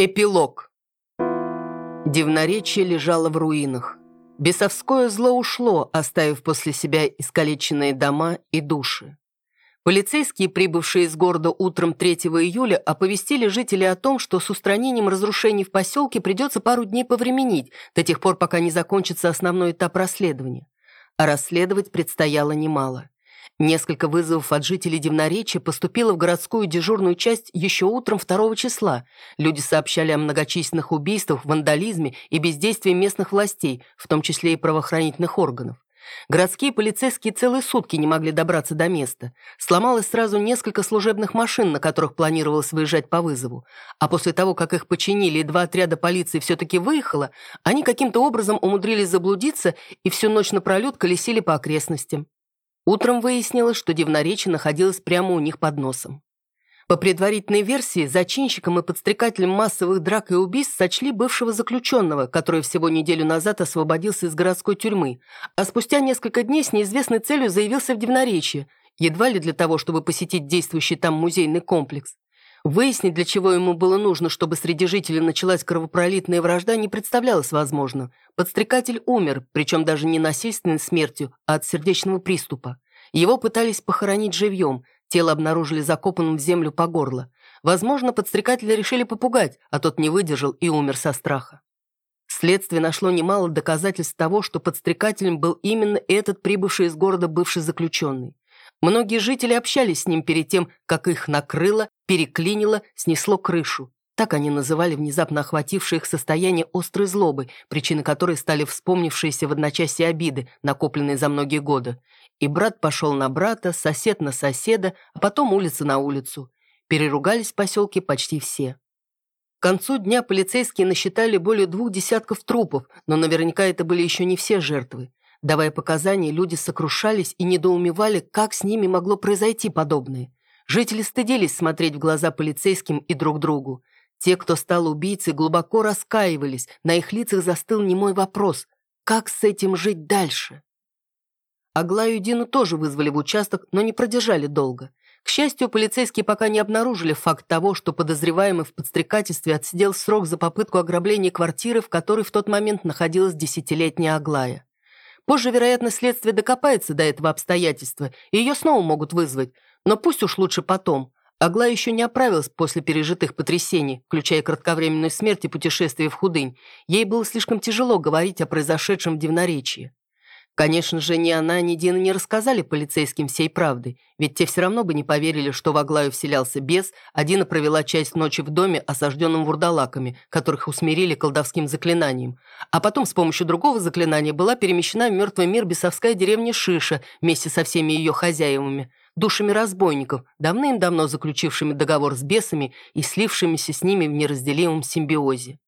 Эпилог. Дивноречие лежало в руинах. Бесовское зло ушло, оставив после себя искалеченные дома и души. Полицейские, прибывшие из города утром 3 июля, оповестили жителей о том, что с устранением разрушений в поселке придется пару дней повременить, до тех пор, пока не закончится основной этап расследования. А расследовать предстояло немало. Несколько вызовов от жителей Дивноречия поступило в городскую дежурную часть еще утром 2 числа. Люди сообщали о многочисленных убийствах, вандализме и бездействии местных властей, в том числе и правоохранительных органов. Городские полицейские целые сутки не могли добраться до места. Сломалось сразу несколько служебных машин, на которых планировалось выезжать по вызову. А после того, как их починили и два отряда полиции все-таки выехало, они каким-то образом умудрились заблудиться и всю ночь напролет колесили по окрестностям. Утром выяснилось, что Дивноречие находилось прямо у них под носом. По предварительной версии, зачинщиком и подстрекателем массовых драк и убийств сочли бывшего заключенного, который всего неделю назад освободился из городской тюрьмы, а спустя несколько дней с неизвестной целью заявился в Дивноречье, едва ли для того, чтобы посетить действующий там музейный комплекс. Выяснить, для чего ему было нужно, чтобы среди жителей началась кровопролитная вражда, не представлялось возможным. Подстрекатель умер, причем даже не насильственной смертью, а от сердечного приступа. Его пытались похоронить живьем, тело обнаружили закопанным в землю по горло. Возможно, подстрекателя решили попугать, а тот не выдержал и умер со страха. Следствие нашло немало доказательств того, что подстрекателем был именно этот прибывший из города бывший заключенный. Многие жители общались с ним перед тем, как их накрыло, переклинило, снесло крышу. Так они называли внезапно охватившее их состояние острой злобы, причины которой стали вспомнившиеся в одночасье обиды, накопленные за многие годы. И брат пошел на брата, сосед на соседа, а потом улица на улицу. Переругались в поселке почти все. К концу дня полицейские насчитали более двух десятков трупов, но наверняка это были еще не все жертвы. Давая показания, люди сокрушались и недоумевали, как с ними могло произойти подобное. Жители стыдились смотреть в глаза полицейским и друг другу. Те, кто стал убийцей, глубоко раскаивались, на их лицах застыл немой вопрос «Как с этим жить дальше?». Аглаю Дину тоже вызвали в участок, но не продержали долго. К счастью, полицейские пока не обнаружили факт того, что подозреваемый в подстрекательстве отсидел срок за попытку ограбления квартиры, в которой в тот момент находилась десятилетняя Аглая. Позже, вероятно, следствие докопается до этого обстоятельства, и ее снова могут вызвать, но пусть уж лучше потом, Аглая еще не оправилась после пережитых потрясений, включая кратковременную смерть и путешествие в худынь. Ей было слишком тяжело говорить о произошедшем в Дивноречии. Конечно же, ни она, ни Дина не рассказали полицейским всей правды, ведь те все равно бы не поверили, что в Аглаю вселялся бес, а Дина провела часть ночи в доме, осажденном вурдалаками, которых усмирили колдовским заклинанием. А потом с помощью другого заклинания была перемещена в мертвый мир бесовская деревня Шиша вместе со всеми ее хозяевами душами разбойников, давным-давно заключившими договор с бесами и слившимися с ними в неразделимом симбиозе.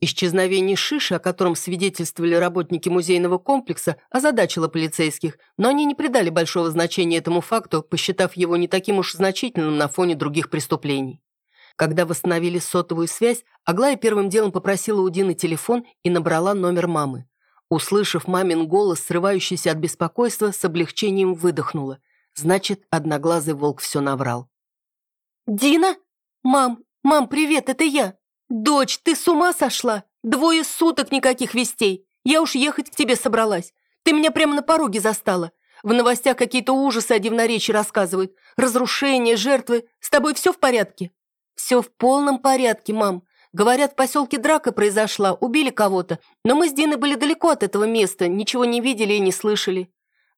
Исчезновение Шиши, о котором свидетельствовали работники музейного комплекса, озадачило полицейских, но они не придали большого значения этому факту, посчитав его не таким уж значительным на фоне других преступлений. Когда восстановили сотовую связь, Аглая первым делом попросила у Дины телефон и набрала номер мамы. Услышав мамин голос, срывающийся от беспокойства, с облегчением выдохнула – Значит, одноглазый волк все наврал. «Дина? Мам, мам, привет, это я. Дочь, ты с ума сошла? Двое суток никаких вестей. Я уж ехать к тебе собралась. Ты меня прямо на пороге застала. В новостях какие-то ужасы о дивноречии рассказывают. Разрушения, жертвы. С тобой все в порядке?» «Все в полном порядке, мам. Говорят, в поселке драка произошла, убили кого-то. Но мы с Диной были далеко от этого места, ничего не видели и не слышали».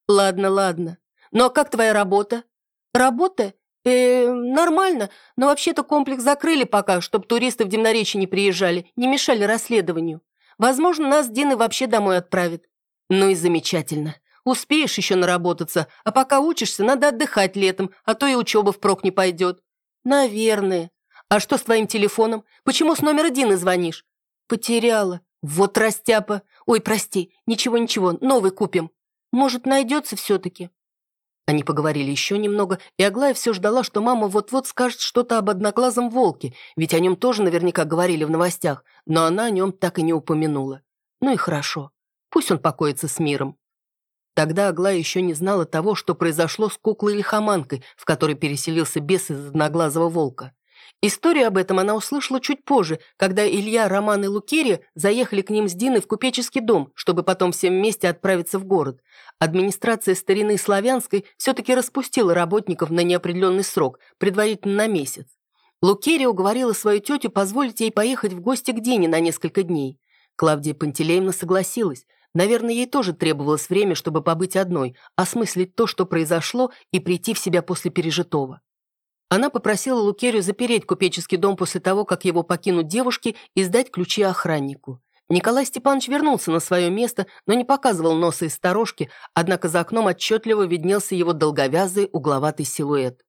«Ладно, ладно. «Ну а как твоя работа?» «Работа? Э, нормально, но вообще-то комплекс закрыли пока, чтобы туристы в Дивноречье не приезжали, не мешали расследованию. Возможно, нас Дина вообще домой отправит». «Ну и замечательно. Успеешь еще наработаться, а пока учишься, надо отдыхать летом, а то и учеба впрок не пойдет». «Наверное. А что с твоим телефоном? Почему с номера Дины звонишь?» «Потеряла. Вот растяпа. Ой, прости. Ничего-ничего, новый купим. Может, найдется все-таки?» Они поговорили еще немного, и Аглая все ждала, что мама вот-вот скажет что-то об одноглазом волке, ведь о нем тоже наверняка говорили в новостях, но она о нем так и не упомянула. Ну и хорошо. Пусть он покоится с миром. Тогда Аглая еще не знала того, что произошло с куклой-лихоманкой, в которой переселился бес из одноглазого волка. Историю об этом она услышала чуть позже, когда Илья, Роман и Лукерия заехали к ним с Диной в купеческий дом, чтобы потом всем вместе отправиться в город. Администрация старины Славянской все-таки распустила работников на неопределенный срок, предварительно на месяц. Лукерия уговорила свою тетю позволить ей поехать в гости к Дине на несколько дней. Клавдия Пантелеевна согласилась. Наверное, ей тоже требовалось время, чтобы побыть одной, осмыслить то, что произошло, и прийти в себя после пережитого. Она попросила Лукерию запереть купеческий дом после того, как его покинут девушки, и сдать ключи охраннику. Николай Степанович вернулся на свое место, но не показывал носа из сторожки, однако за окном отчетливо виднелся его долговязый угловатый силуэт.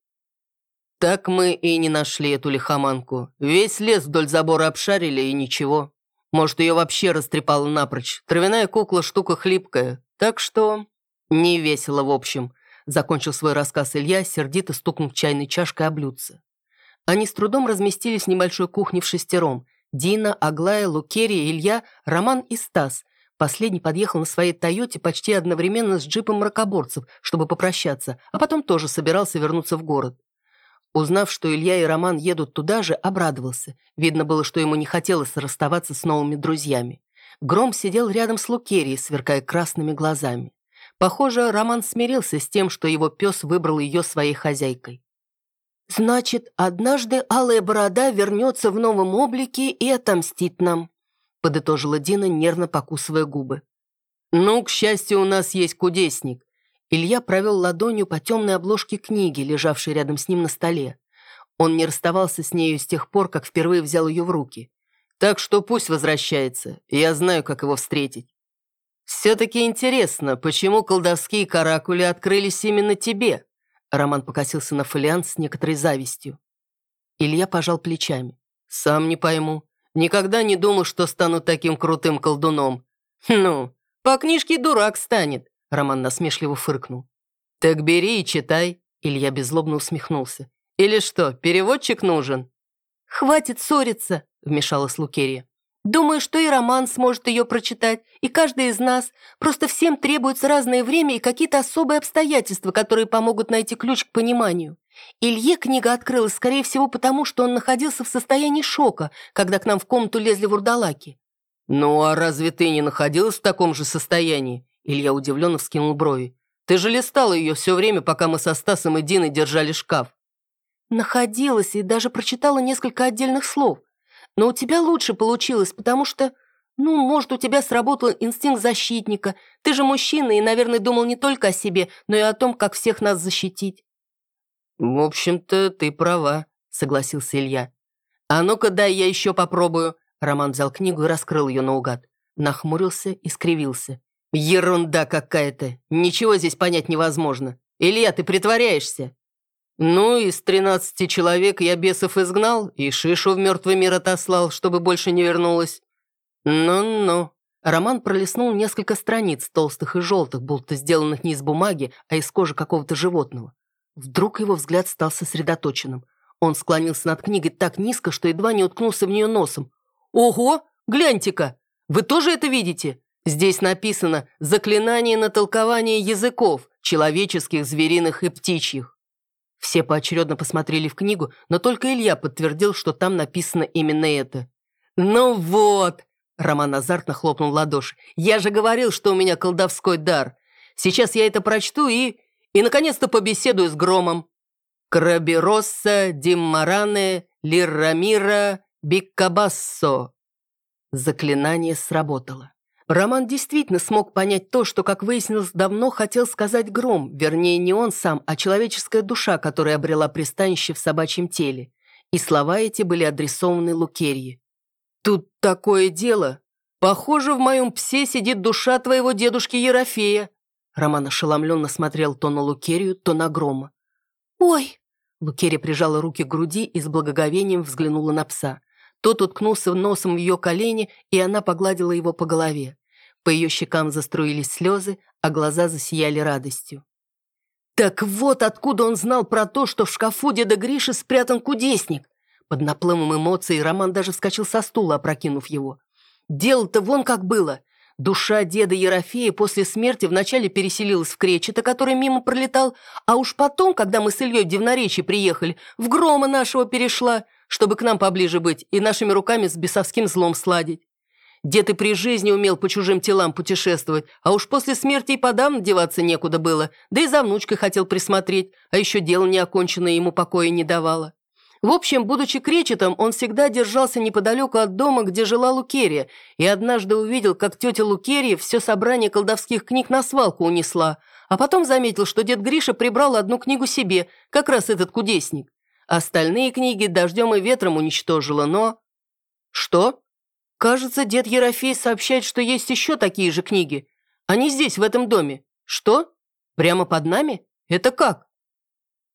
Так мы и не нашли эту лихоманку. Весь лес вдоль забора обшарили, и ничего. Может, ее вообще растрепало напрочь. Травяная кукла – штука хлипкая. Так что... Не весело, в общем. Закончил свой рассказ Илья, сердито стукнув чайной чашкой о блюдце. Они с трудом разместились в небольшой кухне в шестером. Дина, Аглая, Лукерия, Илья, Роман и Стас. Последний подъехал на своей «Тойоте» почти одновременно с джипом мракоборцев, чтобы попрощаться, а потом тоже собирался вернуться в город. Узнав, что Илья и Роман едут туда же, обрадовался. Видно было, что ему не хотелось расставаться с новыми друзьями. Гром сидел рядом с Лукерией, сверкая красными глазами. Похоже, Роман смирился с тем, что его пес выбрал ее своей хозяйкой. «Значит, однажды Алая Борода вернется в новом облике и отомстит нам», подытожила Дина, нервно покусывая губы. «Ну, к счастью, у нас есть кудесник». Илья провел ладонью по темной обложке книги, лежавшей рядом с ним на столе. Он не расставался с нею с тех пор, как впервые взял ее в руки. Так что пусть возвращается, я знаю, как его встретить. «Все-таки интересно, почему колдовские каракули открылись именно тебе?» Роман покосился на фолиант с некоторой завистью. Илья пожал плечами. «Сам не пойму. Никогда не думал, что стану таким крутым колдуном. Ну, по книжке дурак станет», Роман насмешливо фыркнул. «Так бери и читай», Илья беззлобно усмехнулся. «Или что, переводчик нужен?» «Хватит ссориться», вмешалась Лукерия. Думаю, что и Роман сможет ее прочитать, и каждый из нас. Просто всем требуется разное время и какие-то особые обстоятельства, которые помогут найти ключ к пониманию. Илье книга открылась, скорее всего, потому что он находился в состоянии шока, когда к нам в комнату лезли вурдалаки. «Ну, а разве ты не находилась в таком же состоянии?» Илья удивленно вскинул брови. «Ты же листала ее все время, пока мы со Стасом и Диной держали шкаф». Находилась и даже прочитала несколько отдельных слов. Но у тебя лучше получилось, потому что, ну, может, у тебя сработал инстинкт защитника. Ты же мужчина и, наверное, думал не только о себе, но и о том, как всех нас защитить». «В общем-то, ты права», — согласился Илья. «А ну-ка, дай я еще попробую». Роман взял книгу и раскрыл ее наугад. Нахмурился и скривился. «Ерунда какая-то! Ничего здесь понять невозможно. Илья, ты притворяешься!» Ну, из тринадцати человек я бесов изгнал и Шишу в мертвый мир отослал, чтобы больше не вернулась. Ну-ну. Роман пролистнул несколько страниц, толстых и желтых, будто сделанных не из бумаги, а из кожи какого-то животного. Вдруг его взгляд стал сосредоточенным. Он склонился над книгой так низко, что едва не уткнулся в нее носом. «Ого! Гляньте-ка! Вы тоже это видите? Здесь написано «Заклинание на толкование языков, человеческих, звериных и птичьих». Все поочередно посмотрели в книгу, но только Илья подтвердил, что там написано именно это. «Ну вот!» – Роман азартно хлопнул в ладоши. «Я же говорил, что у меня колдовской дар. Сейчас я это прочту и... и, наконец-то, побеседую с Громом. Крабиросса, Диммаране, Лиррамира, Биккабассо». Заклинание сработало. Роман действительно смог понять то, что, как выяснилось, давно хотел сказать Гром, вернее, не он сам, а человеческая душа, которая обрела пристанище в собачьем теле. И слова эти были адресованы Лукерье. «Тут такое дело. Похоже, в моем псе сидит душа твоего дедушки Ерофея». Роман ошеломленно смотрел то на Лукерию, то на Грома. «Ой!» Лукерия прижала руки к груди и с благоговением взглянула на пса. Тот уткнулся носом в ее колени, и она погладила его по голове. По ее щекам заструились слезы, а глаза засияли радостью. Так вот откуда он знал про то, что в шкафу деда Гриши спрятан кудесник. Под наплывом эмоций Роман даже вскочил со стула, опрокинув его. Дело-то вон как было. Душа деда Ерофея после смерти вначале переселилась в Кречета, который мимо пролетал, а уж потом, когда мы с Ильей в Дивноречье приехали, в Грома нашего перешла. Чтобы к нам поближе быть и нашими руками с бесовским злом сладить. Дед и при жизни умел по чужим телам путешествовать, а уж после смерти и подавно деваться некуда было, да и за внучкой хотел присмотреть, а еще дело неоконченное ему покоя не давало. В общем, будучи кречетом, он всегда держался неподалеку от дома, где жила Лукерия, и однажды увидел, как тетя Лукерия все собрание колдовских книг на свалку унесла, а потом заметил, что дед Гриша прибрал одну книгу себе, как раз этот кудесник. Остальные книги дождем и ветром уничтожила, но... Что? Кажется, дед Ерофей сообщает, что есть еще такие же книги. Они здесь, в этом доме. Что? Прямо под нами? Это как?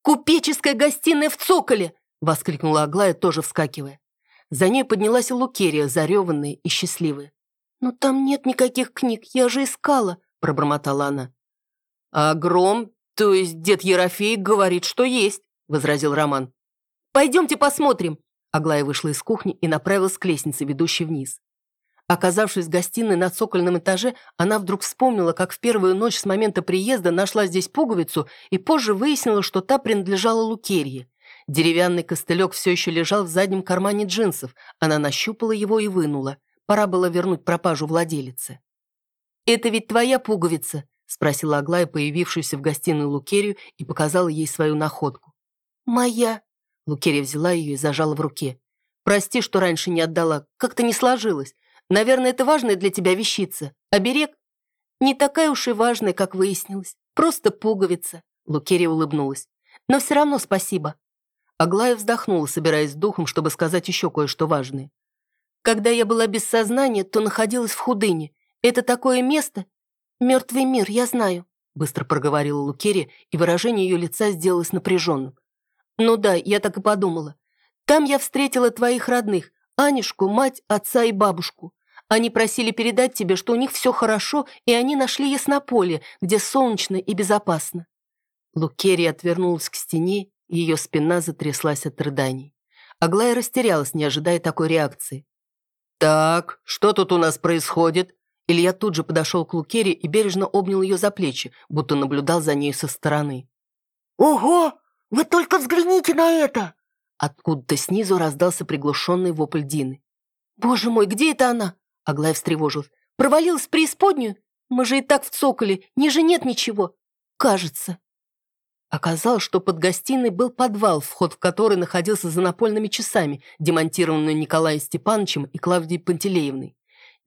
«Купеческая гостиная в цоколе!» — воскликнула Аглая, тоже вскакивая. За ней поднялась Лукерия, зареванная и счастливая. «Но там нет никаких книг, я же искала», — пробормотала она. «А Гром, то есть дед Ерофей, говорит, что есть», — возразил Роман. «Пойдемте посмотрим», Аглая вышла из кухни и направилась к лестнице, ведущей вниз. Оказавшись в гостиной на цокольном этаже, она вдруг вспомнила, как в первую ночь с момента приезда нашла здесь пуговицу и позже выяснила, что та принадлежала Лукерье. Деревянный костылек все еще лежал в заднем кармане джинсов. Она нащупала его и вынула. Пора было вернуть пропажу владелице. «Это ведь твоя пуговица?» — спросила Аглая, появившуюся в гостиную Лукерию, и показала ей свою находку. «Моя», Лукерия взяла ее и зажала в руке. «Прости, что раньше не отдала. Как-то не сложилось. Наверное, это важная для тебя вещица. Оберег?» «Не такая уж и важная, как выяснилось. Просто пуговица». Лукерия улыбнулась. «Но все равно спасибо». Аглая вздохнула, собираясь с духом, чтобы сказать еще кое-что важное. «Когда я была без сознания, то находилась в худыне. Это такое место? Мертвый мир, я знаю», быстро проговорила Лукерия, и выражение ее лица сделалось напряженным. «Ну да, я так и подумала. Там я встретила твоих родных, Анюшку, мать, отца и бабушку. Они просили передать тебе, что у них все хорошо, и они нашли яснополе, где солнечно и безопасно». Лукерия отвернулась к стене, ее спина затряслась от рыданий. Аглая растерялась, не ожидая такой реакции. «Так, что тут у нас происходит?» Илья тут же подошел к Лукере и бережно обнял ее за плечи, будто наблюдал за ней со стороны. «Ого! «Вы только взгляните на это!» Откуда-то снизу раздался приглушенный вопль Дины. «Боже мой, где это она?» Аглая встревожилась. «Провалилась в преисподнюю? Мы же и так в цоколе, ниже нет ничего. Кажется». Оказалось, что под гостиной был подвал, вход в который находился за напольными часами, демонтированными Николаем Степановичем и Клавдией Пантелеевной.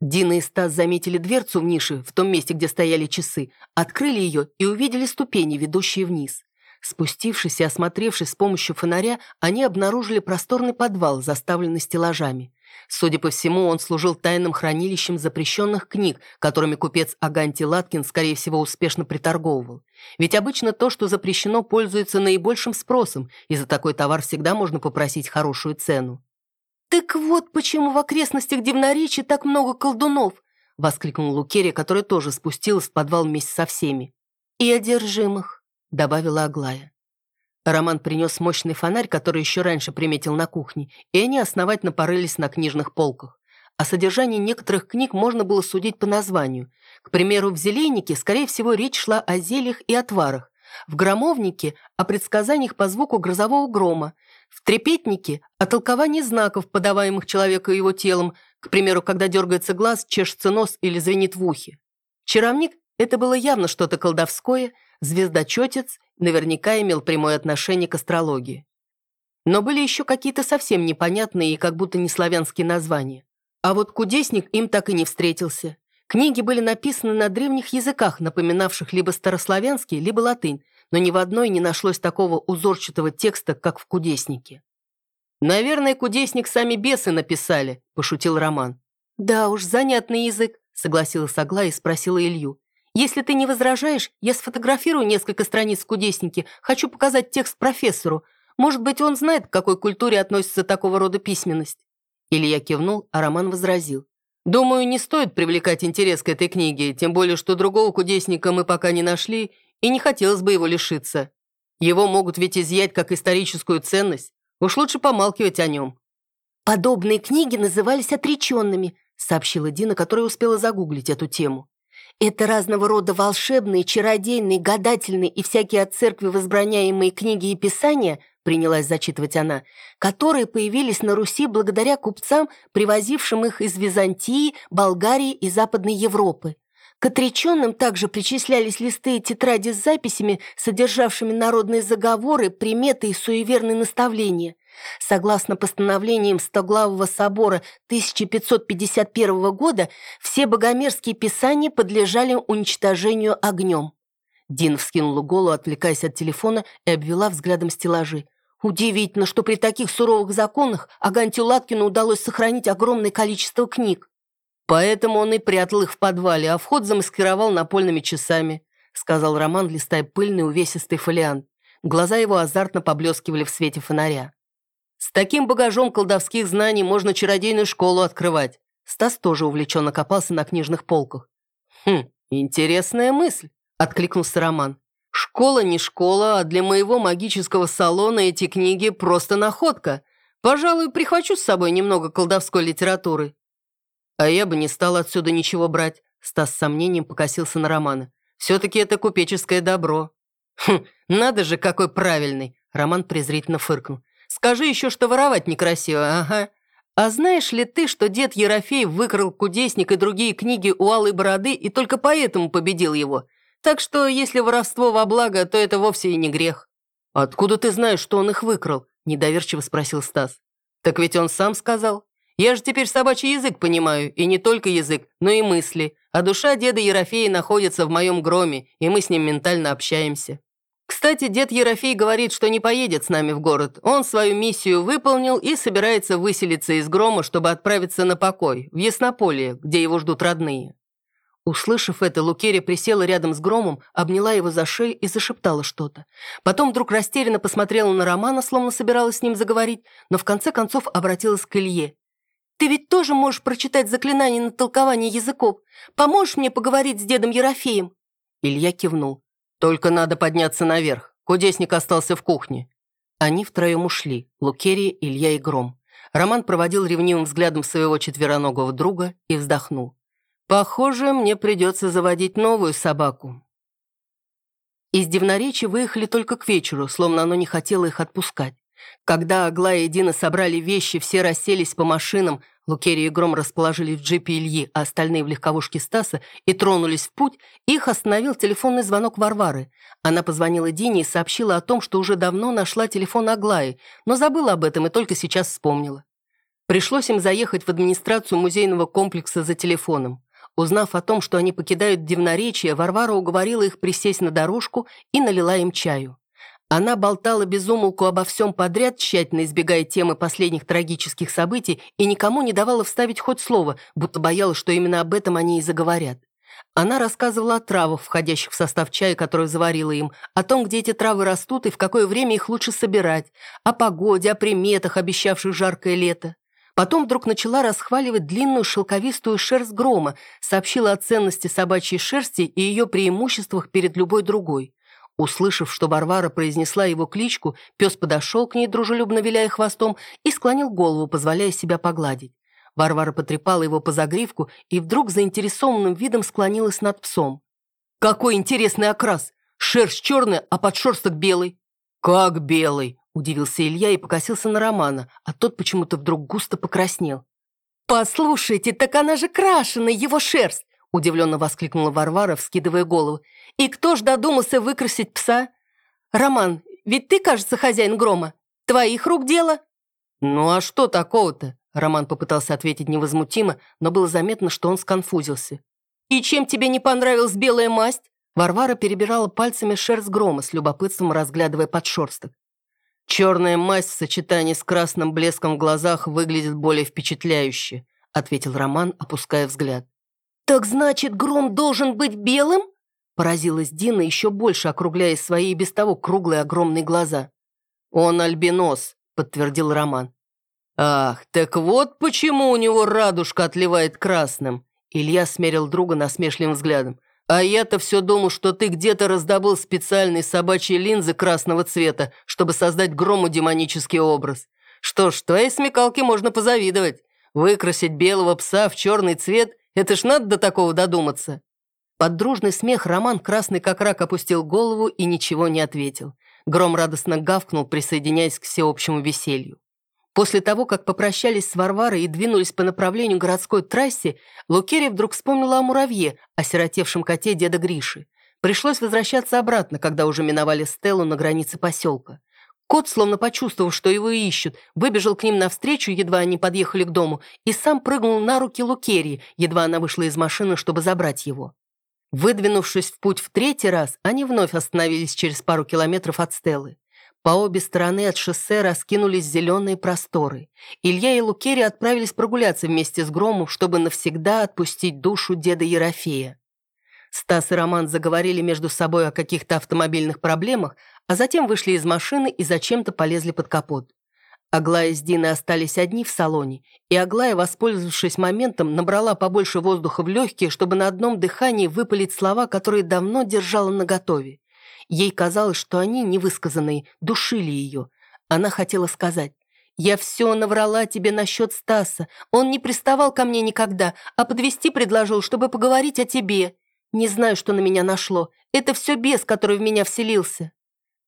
Дина и Стас заметили дверцу в нише, в том месте, где стояли часы, открыли ее и увидели ступени, ведущие вниз. Спустившись и осмотревшись с помощью фонаря, они обнаружили просторный подвал, заставленный стеллажами. Судя по всему, он служил тайным хранилищем запрещенных книг, которыми купец Аганти Латкин, скорее всего, успешно приторговывал. Ведь обычно то, что запрещено, пользуется наибольшим спросом, и за такой товар всегда можно попросить хорошую цену. «Так вот почему в окрестностях Дивноречи так много колдунов!» — воскликнул Лукерия, который тоже спустилась в подвал вместе со всеми. «И одержимых!» — добавила Аглая. Роман принес мощный фонарь, который еще раньше приметил на кухне, и они основательно порылись на книжных полках. О содержании некоторых книг можно было судить по названию. К примеру, в «Зелейнике», скорее всего, речь шла о зельях и отварах. В «Громовнике» — о предсказаниях по звуку грозового грома. В «Трепетнике» — о толковании знаков, подаваемых человеку его телом, к примеру, когда дергается глаз, чешется нос или звенит в ухе. «Чаровник» — это было явно что-то колдовское — звездочетец наверняка имел прямое отношение к астрологии. Но были еще какие-то совсем непонятные и как будто не славянские названия. А вот кудесник им так и не встретился. Книги были написаны на древних языках, напоминавших либо старославянский, либо латынь, но ни в одной не нашлось такого узорчатого текста, как в кудеснике. «Наверное, кудесник сами бесы написали», – пошутил Роман. «Да уж, занятный язык», – согласилась Аглая и спросила Илью. Если ты не возражаешь, я сфотографирую несколько страниц в кудеснике. Хочу показать текст профессору. Может быть, он знает, к какой культуре относится такого рода письменность». Илья кивнул, а Роман возразил. «Думаю, не стоит привлекать интерес к этой книге, тем более, что другого кудесника мы пока не нашли, и не хотелось бы его лишиться. Его могут ведь изъять как историческую ценность. Уж лучше помалкивать о нем». «Подобные книги назывались отреченными», сообщила Дина, которая успела загуглить эту тему. Это разного рода волшебные, чародейные, гадательные и всякие от церкви возбраняемые книги и писания принялась зачитывать она, которые появились на Руси благодаря купцам, привозившим их из Византии, Болгарии и Западной Европы. К отреченным также причислялись листы и тетради с записями, содержавшими народные заговоры, приметы и суеверные наставления. Согласно постановлениям Стоглавого собора 1551 года, все богомерзкие писания подлежали уничтожению огнем. Дин вскинула голову, отвлекаясь от телефона, и обвела взглядом стеллажи. Удивительно, что при таких суровых законах Агантию Латкину удалось сохранить огромное количество книг. Поэтому он и прятал их в подвале, а вход замаскировал напольными часами, сказал Роман, листая пыльный увесистый фолиант. Глаза его азартно поблескивали в свете фонаря. С таким багажом колдовских знаний можно чародейную школу открывать. Стас тоже увлеченно копался на книжных полках. «Хм, интересная мысль», — откликнулся Роман. «Школа не школа, а для моего магического салона эти книги просто находка. Пожалуй, прихвачу с собой немного колдовской литературы. «А я бы не стал отсюда ничего брать», — Стас с сомнением покосился на Романа. «Все-таки это купеческое добро». «Хм, надо же, какой правильный!» Роман презрительно фыркнул. «Скажи еще, что воровать некрасиво, ага. А знаешь ли ты, что дед Ерофей выкрал кудесник и другие книги у Алой Бороды и только поэтому победил его? Так что, если воровство во благо, то это вовсе и не грех». «Откуда ты знаешь, что он их выкрал?» – недоверчиво спросил Стас. «Так ведь он сам сказал. Я же теперь собачий язык понимаю, и не только язык, но и мысли. А душа деда Ерофея находится в моем громе, и мы с ним ментально общаемся. Кстати, дед Ерофей говорит, что не поедет с нами в город. Он свою миссию выполнил и собирается выселиться из грома, чтобы отправиться на покой, в Яснополье, где его ждут родные. Услышав это, Лукерия присела рядом с Громом, обняла его за шею и зашептала что-то. Потом вдруг растерянно посмотрела на Романа, словно собиралась с ним заговорить, но в конце концов обратилась к Илье. Ты ведь тоже можешь прочитать заклинание на толкование языков. Поможешь мне поговорить с дедом Ерофеем?» Илья кивнул. «Только надо подняться наверх. Кудесник остался в кухне». Они втроем ушли. Лукерия, Илья и Гром. Роман проводил ревнивым взглядом своего четвероногого друга и вздохнул. «Похоже, мне придется заводить новую собаку». Из Дивноречи выехали только к вечеру, словно оно не хотело их отпускать. Когда Аглая и Дина собрали вещи, все расселись по машинам, Лукерия и Гром расположили в джипе Ильи, а остальные в легковушке Стаса, и тронулись в путь, их остановил телефонный звонок Варвары. Она позвонила Дине и сообщила о том, что уже давно нашла телефон Аглаи, но забыла об этом и только сейчас вспомнила. Пришлось им заехать в администрацию музейного комплекса за телефоном. Узнав о том, что они покидают Дивноречие, Варвара уговорила их присесть на дорожку и налила им чаю. Она болтала без умолку обо всем подряд, тщательно избегая темы последних трагических событий, и никому не давала вставить хоть слово, будто боялась, что именно об этом они и заговорят. Она рассказывала о травах, входящих в состав чая, который заварила им, о том, где эти травы растут и в какое время их лучше собирать, о погоде, о приметах, обещавших жаркое лето. Потом вдруг начала расхваливать длинную шелковистую шерсть грома, сообщила о ценности собачьей шерсти и ее преимуществах перед любой другой. Услышав, что Варвара произнесла его кличку, пес подошел к ней, дружелюбно виляя хвостом, и склонил голову, позволяя себя погладить. Варвара потрепала его по загривку и вдруг заинтересованным видом склонилась над псом. «Какой интересный окрас! Шерсть черная, а подшерсток белый!» «Как белый?» – удивился Илья и покосился на Романа, а тот почему-то вдруг густо покраснел. «Послушайте, так она же крашеная, его шерсть! Удивленно воскликнула Варвара, вскидывая голову. «И кто ж додумался выкрасить пса? Роман, ведь ты, кажется, хозяин грома. Твоих рук дело?» «Ну а что такого-то?» Роман попытался ответить невозмутимо, но было заметно, что он сконфузился. «И чем тебе не понравилась белая масть?» Варвара перебирала пальцами шерсть грома, с любопытством разглядывая подшерсток. «Черная масть в сочетании с красным блеском в глазах выглядит более впечатляюще», ответил Роман, опуская взгляд. «Так значит, гром должен быть белым?» Поразилась Дина, еще больше округляя свои и без того круглые огромные глаза. «Он альбинос», — подтвердил Роман. «Ах, так вот почему у него радужка отливает красным!» Илья смерил друга насмешливым взглядом. «А я-то все думал, что ты где-то раздобыл специальные собачьи линзы красного цвета, чтобы создать грому демонический образ. Что ж, твоей смекалке можно позавидовать. Выкрасить белого пса в черный цвет это ж надо до такого додуматься». Под дружный смех Роман, красный как рак, опустил голову и ничего не ответил. Гром радостно гавкнул, присоединяясь к всеобщему веселью. После того, как попрощались с Варварой и двинулись по направлению городской трассе, Лукерия вдруг вспомнила о муравье, о сиротевшем коте деда Гриши. Пришлось возвращаться обратно, когда уже миновали Стеллу на границе поселка. Кот, словно почувствовав, что его ищут, выбежал к ним навстречу, едва они подъехали к дому, и сам прыгнул на руки Лукерии, едва она вышла из машины, чтобы забрать его. Выдвинувшись в путь в третий раз, они вновь остановились через пару километров от Стеллы. По обе стороны от шоссе раскинулись зеленые просторы. Илья и Лукерия отправились прогуляться вместе с Громом, чтобы навсегда отпустить душу деда Ерофея. Стас и Роман заговорили между собой о каких-то автомобильных проблемах, а затем вышли из машины и зачем-то полезли под капот. Аглая с Диной остались одни в салоне, и Аглая, воспользовавшись моментом, набрала побольше воздуха в легкие, чтобы на одном дыхании выпалить слова, которые давно держала наготове. Ей казалось, что они, невысказанные, душили ее. Она хотела сказать, «Я все наврала тебе насчет Стаса. Он не приставал ко мне никогда, а подвести предложил, чтобы поговорить о тебе. Не знаю, что на меня нашло. Это все бес, который в меня вселился».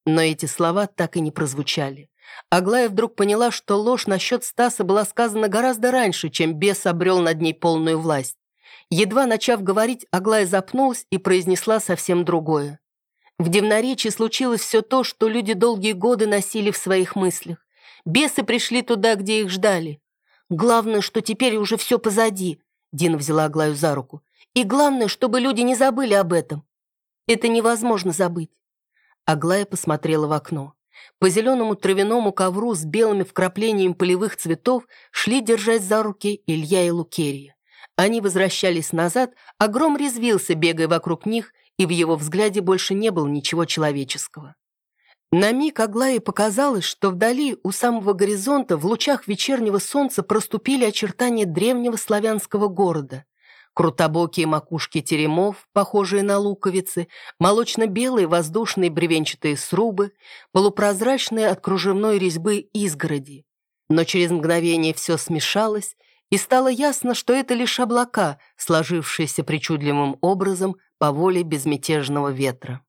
Но эти слова так и не прозвучали. Аглая вдруг поняла, что ложь насчет Стаса была сказана гораздо раньше, чем бес обрел над ней полную власть. Едва начав говорить, Аглая запнулась и произнесла совсем другое. В Дивноречии случилось все то, что люди долгие годы носили в своих мыслях. Бесы пришли туда, где их ждали. Главное, что теперь уже все позади. Дина взяла Аглаю за руку. И главное, чтобы люди не забыли об этом. Это невозможно забыть. Аглая посмотрела в окно. По зеленому травяному ковру с белыми вкраплениями полевых цветов шли держать за руки Илья и Лукерия. Они возвращались назад, а гром резвился, бегая вокруг них, и в его взгляде больше не было ничего человеческого. На миг Аглае показалось, что вдали, у самого горизонта, в лучах вечернего солнца проступили очертания древнего славянского города. Крутобокие макушки теремов, похожие на луковицы, молочно-белые воздушные бревенчатые срубы, полупрозрачные от кружевной резьбы изгороди. Но через мгновение все смешалось, и стало ясно, что это лишь облака, сложившиеся причудливым образом по воле безмятежного ветра.